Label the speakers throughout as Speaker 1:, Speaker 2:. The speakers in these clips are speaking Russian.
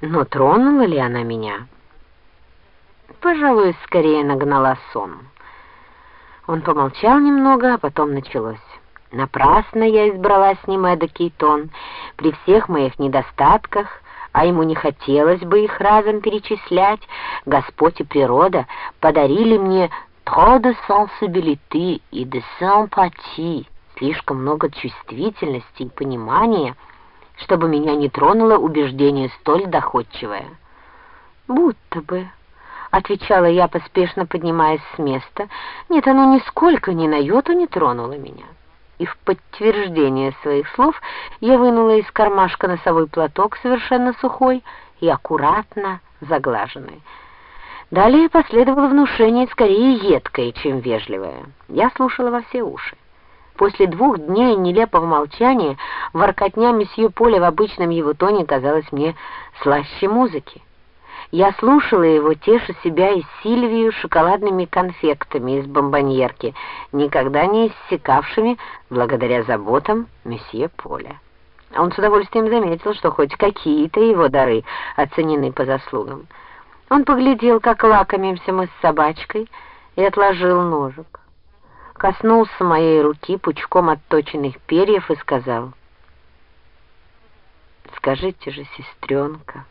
Speaker 1: Но тронула ли она меня? Пожалуй, скорее нагнала сон. Он помолчал немного, а потом началось. Напрасно я избрала с ним эдакий тон. При всех моих недостатках, а ему не хотелось бы их разом перечислять, Господь и природа подарили мне trop de sensibilité и de sympathie, слишком много чувствительности и понимания, чтобы меня не тронуло убеждение столь доходчивое. «Будто бы», — отвечала я, поспешно поднимаясь с места, «нет, оно нисколько ни на йоту не тронуло меня». И в подтверждение своих слов я вынула из кармашка носовой платок, совершенно сухой и аккуратно заглаженный. Далее последовало внушение скорее едкое, чем вежливое. Я слушала во все уши. После двух дней нелепого молчания воркотня месье Поля в обычном его тоне казалась мне слаще музыки. Я слушала его, теша себя и Сильвию шоколадными конфектами из бомбоньерки, никогда не иссякавшими благодаря заботам месье Поля. Он с удовольствием заметил, что хоть какие-то его дары оценены по заслугам. Он поглядел, как лакомимся мы с собачкой, и отложил ножик коснулся моей руки пучком отточенных перьев и сказал, «Скажите же, сестренка,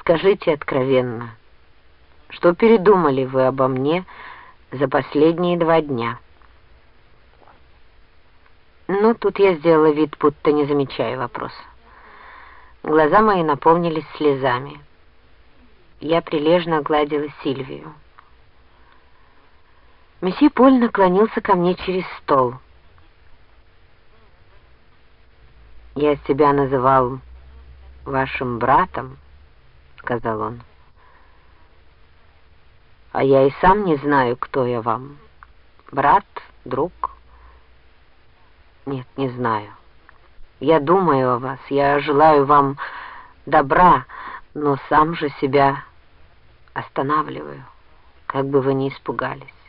Speaker 1: скажите откровенно, что передумали вы обо мне за последние два дня?» Ну, тут я сделала вид, будто не замечаю вопроса. Глаза мои наполнились слезами. Я прилежно гладила Сильвию. Месье Поль наклонился ко мне через стол. «Я тебя называл вашим братом», — сказал он. «А я и сам не знаю, кто я вам. Брат, друг?» «Нет, не знаю. Я думаю о вас, я желаю вам добра, но сам же себя останавливаю, как бы вы ни испугались.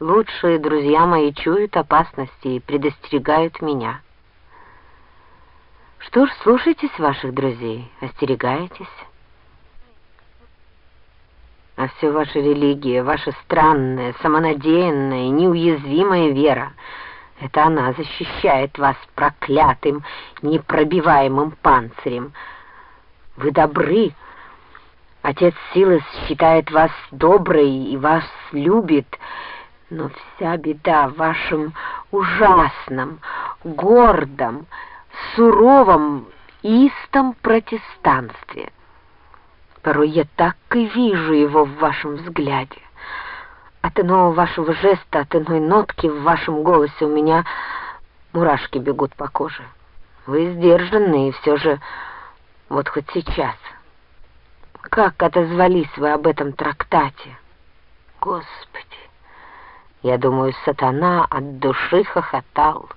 Speaker 1: Лучшие друзья мои чуют опасности и предостерегают меня. Что ж, слушайтесь ваших друзей, остерегайтесь. А все ваша религия, ваша странная, самонадеянная, неуязвимая вера, это она защищает вас проклятым, непробиваемым панцирем. Вы добры, Отец Силы считает вас доброй и вас любит, но вся беда в вашем ужасном, гордом, суровом, истом протестанстве. Порой я так и вижу его в вашем взгляде. От иного вашего жеста, от иной нотки в вашем голосе у меня мурашки бегут по коже. Вы сдержанные, и все же вот хоть сейчас. Как отозвались вы об этом трактате? Господи! Я думаю, сатана от души хохотал.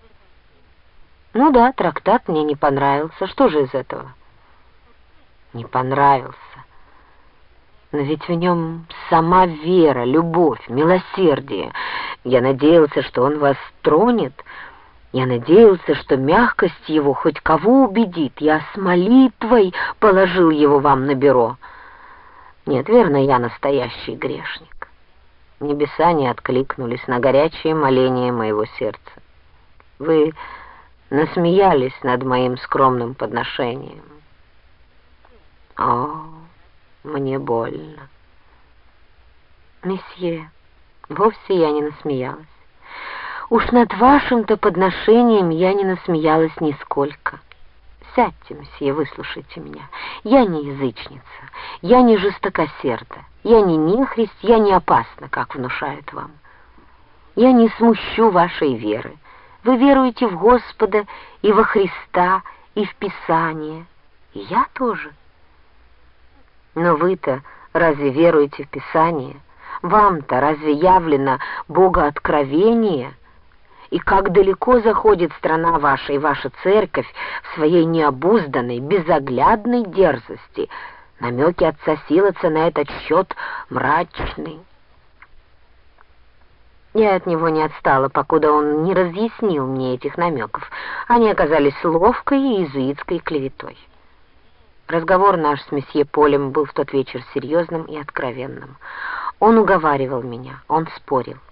Speaker 1: Ну да, трактат мне не понравился. Что же из этого? Не понравился. Но ведь в нем сама вера, любовь, милосердие. Я надеялся, что он вас тронет. Я надеялся, что мягкость его хоть кого убедит. Я с молитвой положил его вам на бюро. Нет, верно, я настоящий грешник небеса не откликнулись на горячее моление моего сердца. Вы насмеялись над моим скромным подношением. О, мне больно. Месье, вовсе я не насмеялась. Уж над вашим-то подношением я не насмеялась нисколько. Сядьте, месье, выслушайте меня. Я не язычница, я не жестокосерда, я не нехрист, я не опасна, как внушают вам. Я не смущу вашей веры. Вы веруете в Господа и во Христа, и в Писание. И я тоже. Но вы-то разве веруете в Писание? Вам-то разве явлено Бога откровение? И как далеко заходит страна ваша и ваша церковь в своей необузданной, безоглядной дерзости. Намеки отца Силоца на этот счет мрачный. Я от него не отстала, покуда он не разъяснил мне этих намеков. Они оказались ловкой и иезуитской клеветой. Разговор наш с месье Полем был в тот вечер серьезным и откровенным. Он уговаривал меня, он спорил.